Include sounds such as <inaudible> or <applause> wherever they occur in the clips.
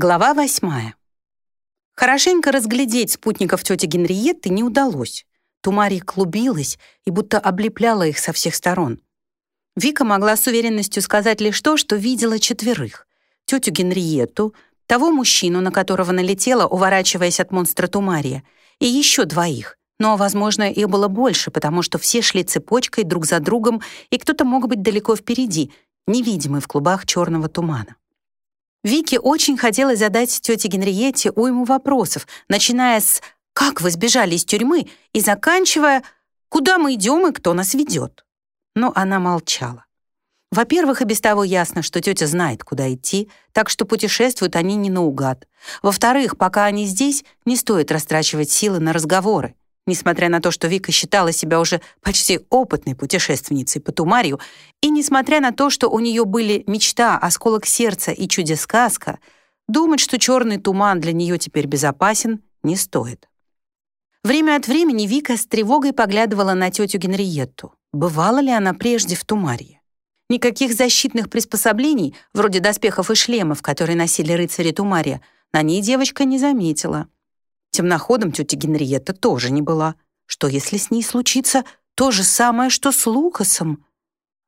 Глава восьмая. Хорошенько разглядеть спутников тети Генриетты не удалось. Тумария клубилась и будто облепляла их со всех сторон. Вика могла с уверенностью сказать лишь то, что видела четверых. Тетю Генриетту, того мужчину, на которого налетела, уворачиваясь от монстра Тумария, и еще двоих. Но, возможно, их было больше, потому что все шли цепочкой друг за другом, и кто-то мог быть далеко впереди, невидимый в клубах черного тумана. Вике очень хотелось задать тете Генриетте уйму вопросов, начиная с «Как вы сбежали из тюрьмы?» и заканчивая «Куда мы идем и кто нас ведет?» Но она молчала. Во-первых, и без того ясно, что тетя знает, куда идти, так что путешествуют они не наугад. Во-вторых, пока они здесь, не стоит растрачивать силы на разговоры. Несмотря на то, что Вика считала себя уже почти опытной путешественницей по Тумарию, и несмотря на то, что у нее были мечта, осколок сердца и чудес-сказка, думать, что черный туман для нее теперь безопасен, не стоит. Время от времени Вика с тревогой поглядывала на тетю Генриетту. Бывала ли она прежде в Тумарии? Никаких защитных приспособлений, вроде доспехов и шлемов, которые носили рыцари Тумария, на ней девочка не заметила. Темноходом тетя Генриетта тоже не была. Что, если с ней случится то же самое, что с Лукасом?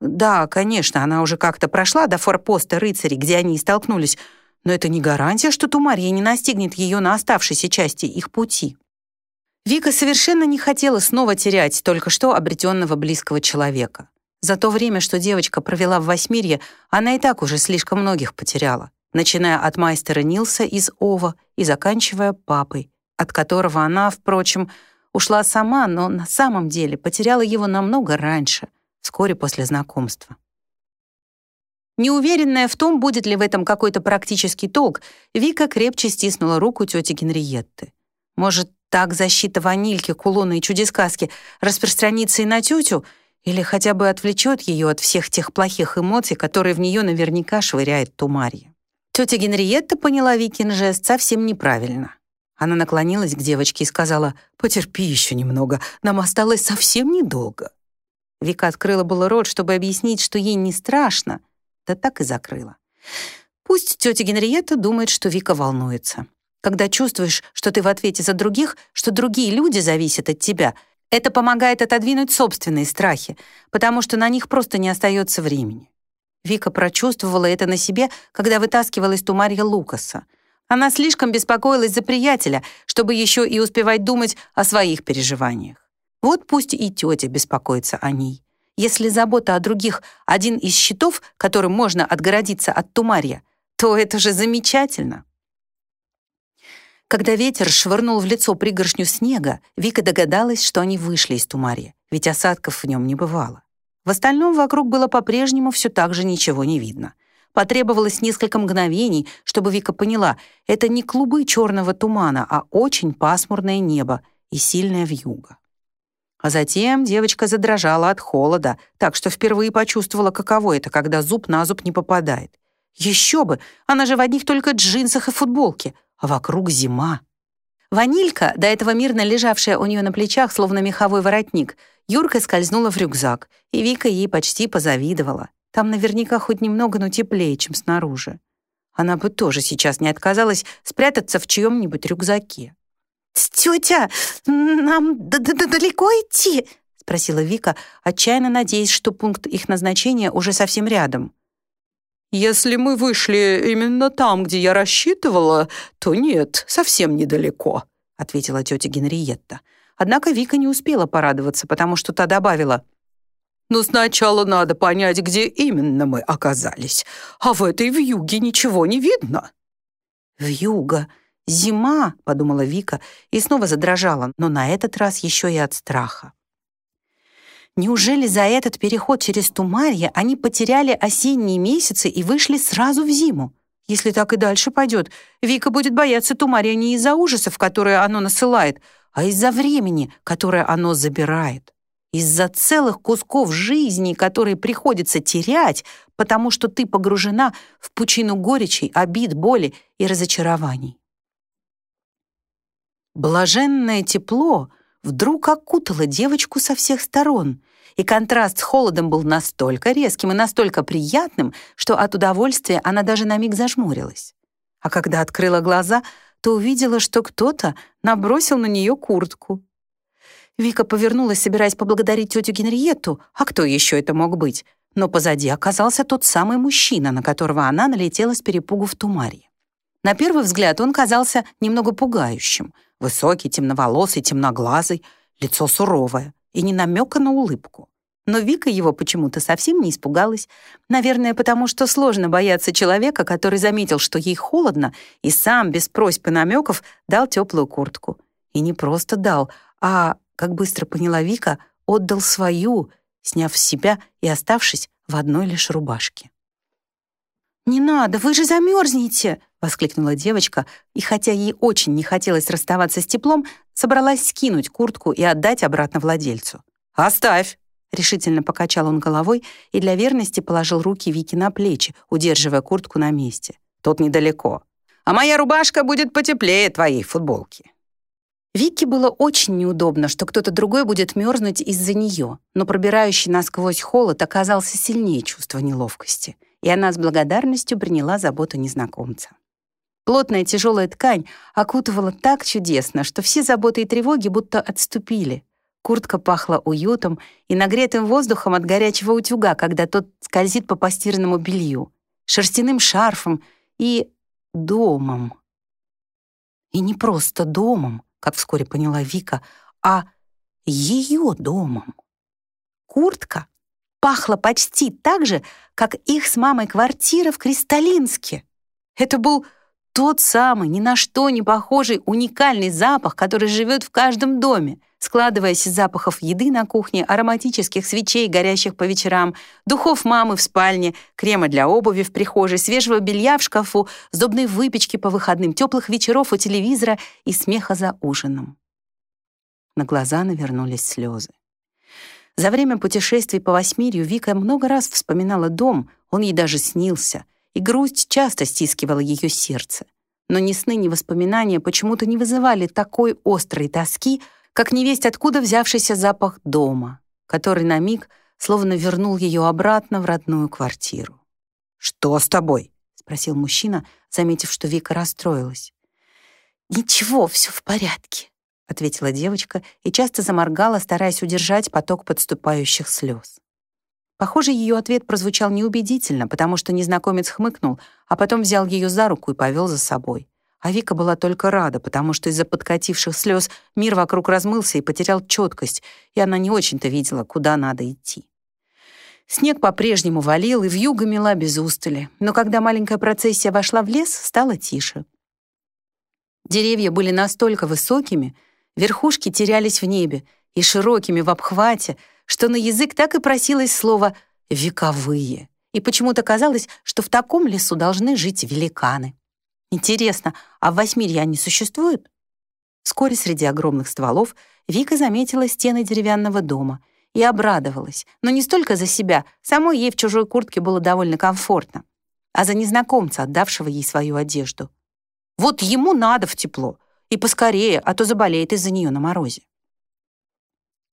Да, конечно, она уже как-то прошла до форпоста рыцарей, где они столкнулись, но это не гарантия, что Тумария не настигнет ее на оставшейся части их пути. Вика совершенно не хотела снова терять только что обретенного близкого человека. За то время, что девочка провела в Восьмирье, она и так уже слишком многих потеряла, начиная от майстера Нилса из Ова и заканчивая папой, от которого она, впрочем, ушла сама, но на самом деле потеряла его намного раньше, вскоре после знакомства. Неуверенная в том, будет ли в этом какой-то практический толк, Вика крепче стиснула руку тети Генриетты. Может, так защита ванильки, кулона и чудесказки распространится и на тетю, или хотя бы отвлечет ее от всех тех плохих эмоций, которые в нее наверняка швыряет Тумарья. Тетя Генриетта поняла Викин жест совсем неправильно. Она наклонилась к девочке и сказала, «Потерпи еще немного, нам осталось совсем недолго». Вика открыла было рот, чтобы объяснить, что ей не страшно, да так и закрыла. Пусть тетя Генриетта думает, что Вика волнуется. Когда чувствуешь, что ты в ответе за других, что другие люди зависят от тебя, это помогает отодвинуть собственные страхи, потому что на них просто не остается времени. Вика прочувствовала это на себе, когда вытаскивала из тумарья Лукаса — она слишком беспокоилась за приятеля, чтобы еще и успевать думать о своих переживаниях. Вот пусть и тетя беспокоится о ней. Если забота о других — один из щитов, которым можно отгородиться от тумарья, то это же замечательно. Когда ветер швырнул в лицо пригоршню снега, Вика догадалась, что они вышли из тумарья, ведь осадков в нем не бывало. В остальном вокруг было по-прежнему все так же ничего не видно. Потребовалось несколько мгновений, чтобы Вика поняла, это не клубы черного тумана, а очень пасмурное небо и сильная вьюга. А затем девочка задрожала от холода, так что впервые почувствовала, каково это, когда зуб на зуб не попадает. Еще бы, она же в одних только джинсах и футболке, а вокруг зима. Ванилька, до этого мирно лежавшая у нее на плечах, словно меховой воротник, Юрка скользнула в рюкзак, и Вика ей почти позавидовала. Там наверняка хоть немного, но теплее, чем снаружи. Она бы тоже сейчас не отказалась спрятаться в чьем-нибудь рюкзаке. «Тетя, нам далеко идти?» — спросила Вика, отчаянно надеясь, что пункт их назначения уже совсем рядом. «Если мы вышли именно там, где я рассчитывала, то нет, совсем недалеко», — ответила тетя Генриетта. Однако Вика не успела порадоваться, потому что та добавила — но сначала надо понять, где именно мы оказались. А в этой вьюге ничего не видно». «Вьюга? Зима?» — подумала Вика и снова задрожала, но на этот раз еще и от страха. Неужели за этот переход через Тумарье они потеряли осенние месяцы и вышли сразу в зиму? Если так и дальше пойдет, Вика будет бояться Тумарья не из-за ужасов, которые оно насылает, а из-за времени, которое оно забирает из-за целых кусков жизни, которые приходится терять, потому что ты погружена в пучину горечей, обид, боли и разочарований. Блаженное тепло вдруг окутало девочку со всех сторон, и контраст с холодом был настолько резким и настолько приятным, что от удовольствия она даже на миг зажмурилась. А когда открыла глаза, то увидела, что кто-то набросил на нее куртку. Вика повернулась, собираясь поблагодарить тетю Генриетту, а кто еще это мог быть? Но позади оказался тот самый мужчина, на которого она налетела с перепугу в тумаре. На первый взгляд он казался немного пугающим. Высокий, темноволосый, темноглазый, лицо суровое и не намека на улыбку. Но Вика его почему-то совсем не испугалась. Наверное, потому что сложно бояться человека, который заметил, что ей холодно, и сам, без просьб и намеков, дал теплую куртку. И не просто дал, а, как быстро поняла Вика, отдал свою, сняв с себя и оставшись в одной лишь рубашке. «Не надо, вы же замерзнете!» — воскликнула девочка, и хотя ей очень не хотелось расставаться с теплом, собралась скинуть куртку и отдать обратно владельцу. «Оставь!» — решительно покачал он головой и для верности положил руки Вики на плечи, удерживая куртку на месте. «Тут недалеко. А моя рубашка будет потеплее твоей футболки». Вике было очень неудобно, что кто-то другой будет мерзнуть из-за нее, но пробирающий насквозь холод оказался сильнее чувства неловкости, и она с благодарностью приняла заботу незнакомца. Плотная тяжелая ткань окутывала так чудесно, что все заботы и тревоги будто отступили. Куртка пахла уютом и нагретым воздухом от горячего утюга, когда тот скользит по постиранному белью, шерстяным шарфом и домом. И не просто домом, как вскоре поняла Вика, а ее домом. Куртка пахла почти так же, как их с мамой квартира в Кристалинске. Это был тот самый, ни на что не похожий уникальный запах, который живет в каждом доме, складываясь из запахов еды на кухне, ароматических свечей, горящих по вечерам, духов мамы в спальне, крема для обуви в прихожей, свежего белья в шкафу, сдобной выпечки по выходным, теплых вечеров у телевизора и смеха за ужином. На глаза навернулись слезы. За время путешествий по Восьмирью Вика много раз вспоминала дом, он ей даже снился — грусть часто стискивала ее сердце. Но ни сны, ни воспоминания почему-то не вызывали такой острой тоски, как невесть откуда взявшийся запах дома, который на миг словно вернул ее обратно в родную квартиру. «Что с тобой?» — спросил мужчина, заметив, что Вика расстроилась. «Ничего, все в порядке», — ответила девочка и часто заморгала, стараясь удержать поток подступающих слез. Похоже, ее ответ прозвучал неубедительно, потому что незнакомец хмыкнул, а потом взял ее за руку и повел за собой. А Вика была только рада, потому что из-за подкативших слез мир вокруг размылся и потерял четкость, и она не очень-то видела, куда надо идти. Снег по-прежнему валил, и вьюга мела без устали, но когда маленькая процессия вошла в лес, стало тише. Деревья были настолько высокими, верхушки терялись в небе, и широкими в обхвате, что на язык так и просилось слово «вековые». И почему-то казалось, что в таком лесу должны жить великаны. Интересно, а в Восьмирье они существуют? Вскоре среди огромных стволов Вика заметила стены деревянного дома и обрадовалась, но не столько за себя, самой ей в чужой куртке было довольно комфортно, а за незнакомца, отдавшего ей свою одежду. Вот ему надо в тепло, и поскорее, а то заболеет из-за нее на морозе.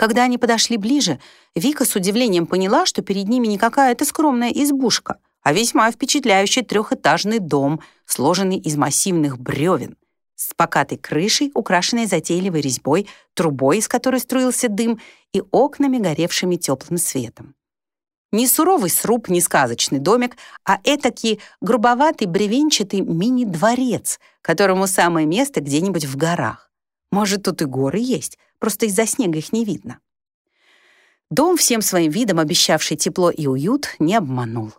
Когда они подошли ближе, Вика с удивлением поняла, что перед ними не какая-то скромная избушка, а весьма впечатляющий трехэтажный дом, сложенный из массивных бревен, с покатой крышей, украшенной затейливой резьбой, трубой, из которой струился дым, и окнами, горевшими теплым светом. Не суровый сруб, не сказочный домик, а этакий грубоватый бревенчатый мини-дворец, которому самое место где-нибудь в горах. Может, тут и горы есть, просто из-за снега их не видно. Дом, всем своим видом обещавший тепло и уют, не обманул.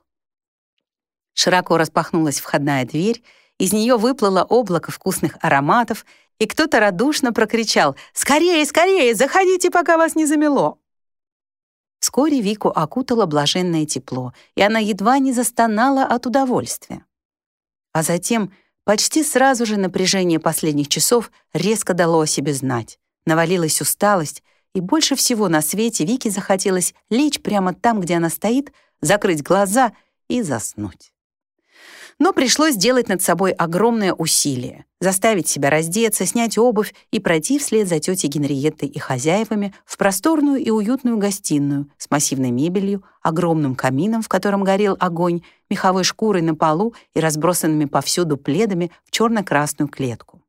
Широко распахнулась входная дверь, из нее выплыло облако вкусных ароматов, и кто-то радушно прокричал «Скорее, скорее, заходите, пока вас не замело!» Вскоре Вику окутало блаженное тепло, и она едва не застонала от удовольствия. А затем почти сразу же напряжение последних часов резко дало о себе знать навалилась усталость, и больше всего на свете Вике захотелось лечь прямо там, где она стоит, закрыть глаза и заснуть. Но пришлось сделать над собой огромное усилие, заставить себя раздеться, снять обувь и пройти вслед за тетей Генриеттой и хозяевами в просторную и уютную гостиную с массивной мебелью, огромным камином, в котором горел огонь, меховой шкурой на полу и разбросанными повсюду пледами в черно-красную клетку.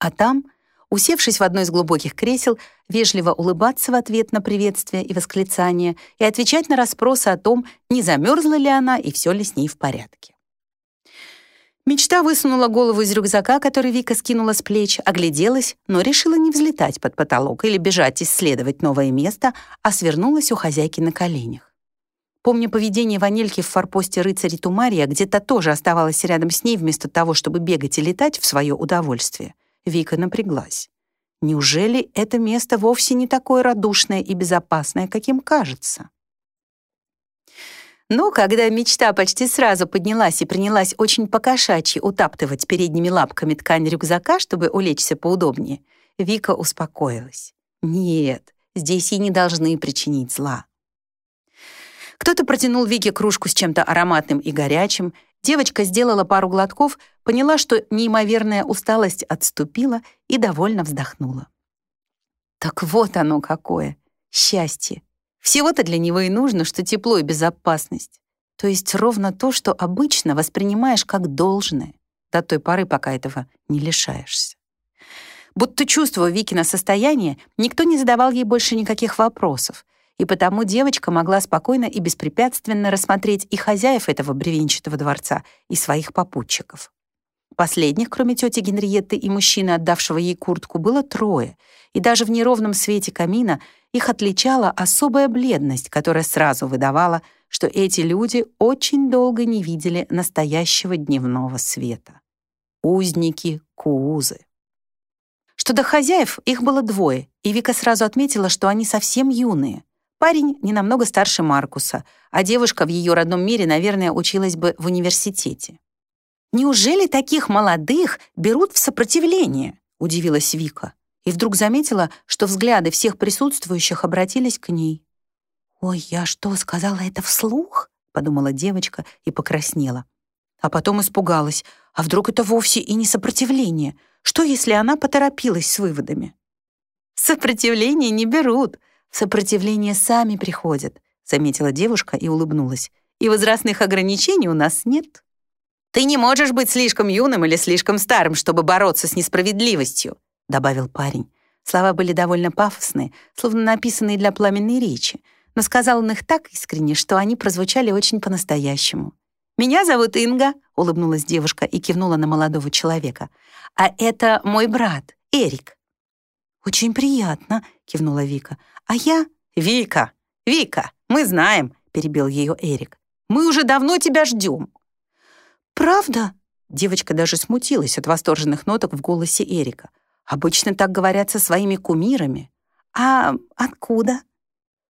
А там, усевшись в одно из глубоких кресел, вежливо улыбаться в ответ на приветствие и восклицания и отвечать на расспросы о том, не замерзла ли она и все ли с ней в порядке. Мечта высунула голову из рюкзака, который Вика скинула с плеч, огляделась, но решила не взлетать под потолок или бежать исследовать новое место, а свернулась у хозяйки на коленях. Помня поведение Ванельки в форпосте рыцаря Тумария, где-то тоже оставалась рядом с ней вместо того, чтобы бегать и летать в свое удовольствие, Вика напряглась. Неужели это место вовсе не такое радушное и безопасное, каким кажется? Но когда мечта почти сразу поднялась и принялась очень покошачьи утаптывать передними лапками ткань рюкзака, чтобы улечься поудобнее, Вика успокоилась. Нет, здесь ей не должны причинить зла. Кто-то протянул Вике кружку с чем-то ароматным и горячим. Девочка сделала пару глотков, поняла, что неимоверная усталость отступила и довольно вздохнула. Так вот оно какое счастье всего-то для него и нужно, что тепло и безопасность. То есть ровно то, что обычно воспринимаешь как должное, до той поры, пока этого не лишаешься. Будто чувствуя Викина состояние, никто не задавал ей больше никаких вопросов, и потому девочка могла спокойно и беспрепятственно рассмотреть и хозяев этого бревенчатого дворца, и своих попутчиков. Последних, кроме тети Генриетты и мужчины, отдавшего ей куртку, было трое, и даже в неровном свете камина их отличала особая бледность, которая сразу выдавала, что эти люди очень долго не видели настоящего дневного света. Узники Куузы. Что до хозяев, их было двое, и Вика сразу отметила, что они совсем юные. Парень не намного старше Маркуса, а девушка в ее родном мире, наверное, училась бы в университете. «Неужели таких молодых берут в сопротивление?» — удивилась Вика и вдруг заметила, что взгляды всех присутствующих обратились к ней. «Ой, я что, сказала это вслух?» — подумала девочка и покраснела. А потом испугалась. А вдруг это вовсе и не сопротивление? Что, если она поторопилась с выводами? «Сопротивление не берут. Сопротивление сами приходят», — заметила девушка и улыбнулась. «И возрастных ограничений у нас нет». «Ты не можешь быть слишком юным или слишком старым, чтобы бороться с несправедливостью», — добавил парень. Слова были довольно пафосные, словно написанные для пламенной речи, но сказал он их так искренне, что они прозвучали очень по-настоящему. «Меня зовут Инга», — улыбнулась девушка и кивнула на молодого человека. «А это мой брат, Эрик». «Очень приятно», — кивнула Вика. «А я...» «Вика! Вика! Мы знаем!» — перебил ее Эрик. «Мы уже давно тебя ждем!» «Правда?» Девочка даже смутилась от восторженных ноток в голосе Эрика. Обычно так говорят со своими кумирами. А откуда?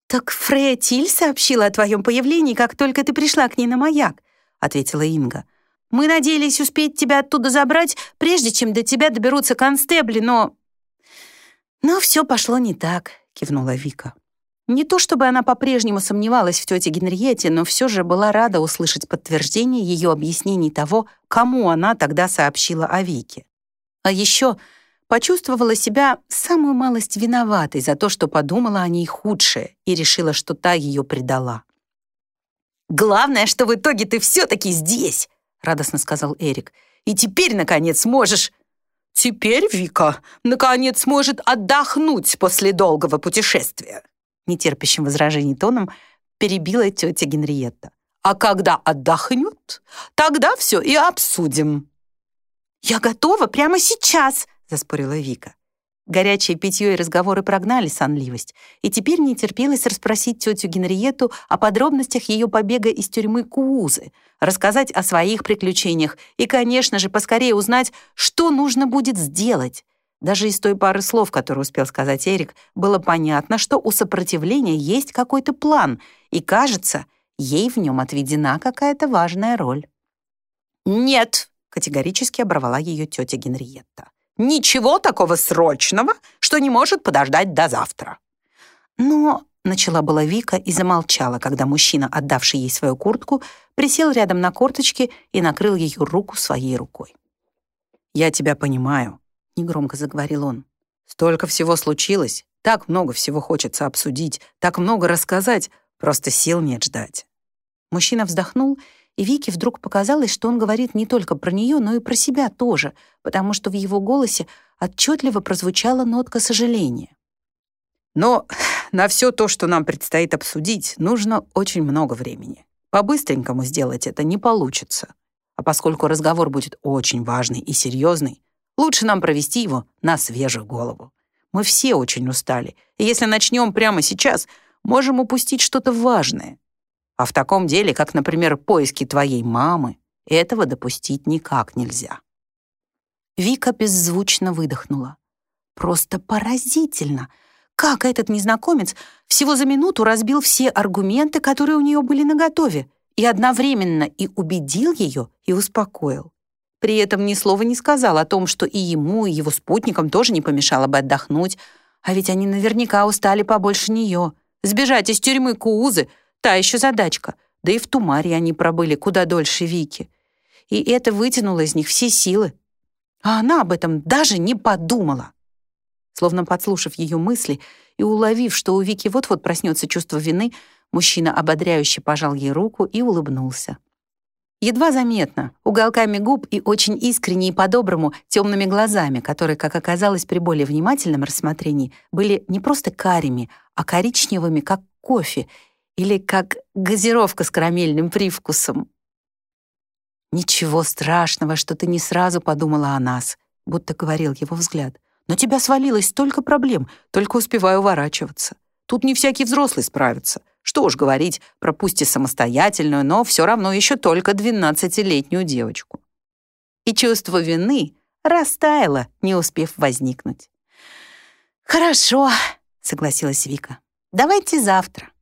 Так Фрея Тиль сообщила о твоем появлении, как только ты пришла к ней на маяк, ответила Инга. Мы надеялись успеть тебя оттуда забрать, прежде чем до тебя доберутся констебли, но... Но все пошло не так, кивнула Вика. Не то чтобы она по-прежнему сомневалась в тете Генриете, но все же была рада услышать подтверждение ее объяснений того, кому она тогда сообщила о Вике. А еще почувствовала себя самую малость виноватой за то, что подумала о ней худшее и решила, что та ее предала. «Главное, что в итоге ты все-таки здесь!» — радостно сказал Эрик. «И теперь, наконец, можешь...» «Теперь Вика, наконец, сможет отдохнуть после долгого путешествия!» Нетерпящим возражений тоном перебила тетя Генриетта. «А когда отдохнет, тогда все и обсудим». «Я готова прямо сейчас!» — заспорила Вика. Горячее питье и разговоры прогнали сонливость, и теперь не терпелось расспросить тетю Генриету о подробностях ее побега из тюрьмы Куузы, рассказать о своих приключениях и, конечно же, поскорее узнать, что нужно будет сделать. Даже из той пары слов, которые успел сказать Эрик, было понятно, что у сопротивления есть какой-то план, и, кажется, ей в нем отведена какая-то важная роль. «Нет!» — категорически оборвала ее тетя Генриетта. Ничего такого срочного, что не может подождать до завтра. Но начала была Вика и замолчала, когда мужчина, отдавший ей свою куртку, присел рядом на корточки и накрыл ее руку своей рукой. «Я тебя понимаю», — негромко заговорил он. «Столько всего случилось, так много всего хочется обсудить, так много рассказать, просто сил нет ждать». Мужчина вздохнул, Вике вдруг показалось, что он говорит не только про нее, но и про себя тоже, потому что в его голосе отчетливо прозвучала нотка сожаления. «Но <sighs> на все то, что нам предстоит обсудить, нужно очень много времени. По-быстренькому сделать это не получится. А поскольку разговор будет очень важный и серьезный, лучше нам провести его на свежую голову. Мы все очень устали, и если начнем прямо сейчас, можем упустить что-то важное. А в таком деле, как, например, поиски твоей мамы, этого допустить никак нельзя. Вика беззвучно выдохнула. Просто поразительно, как этот незнакомец всего за минуту разбил все аргументы, которые у нее были наготове, и одновременно и убедил ее, и успокоил. При этом ни слова не сказал о том, что и ему, и его спутникам тоже не помешало бы отдохнуть, а ведь они наверняка устали побольше нее. Сбежать из тюрьмы Куузы — Та еще задачка. Да и в Тумаре они пробыли куда дольше Вики. И это вытянуло из них все силы. А она об этом даже не подумала. Словно подслушав ее мысли и уловив, что у Вики вот-вот проснется чувство вины, мужчина ободряюще пожал ей руку и улыбнулся. Едва заметно, уголками губ и очень искренне и по-доброму темными глазами, которые, как оказалось при более внимательном рассмотрении, были не просто карими, а коричневыми, как кофе, или как газировка с карамельным привкусом. «Ничего страшного, что ты не сразу подумала о нас», будто говорил его взгляд. «На тебя свалилось столько проблем, только успеваю уворачиваться. Тут не всякий взрослый справится. Что уж говорить про пусть и самостоятельную, но все равно еще только двенадцатилетнюю девочку». И чувство вины растаяло, не успев возникнуть. «Хорошо», — согласилась Вика. «Давайте завтра».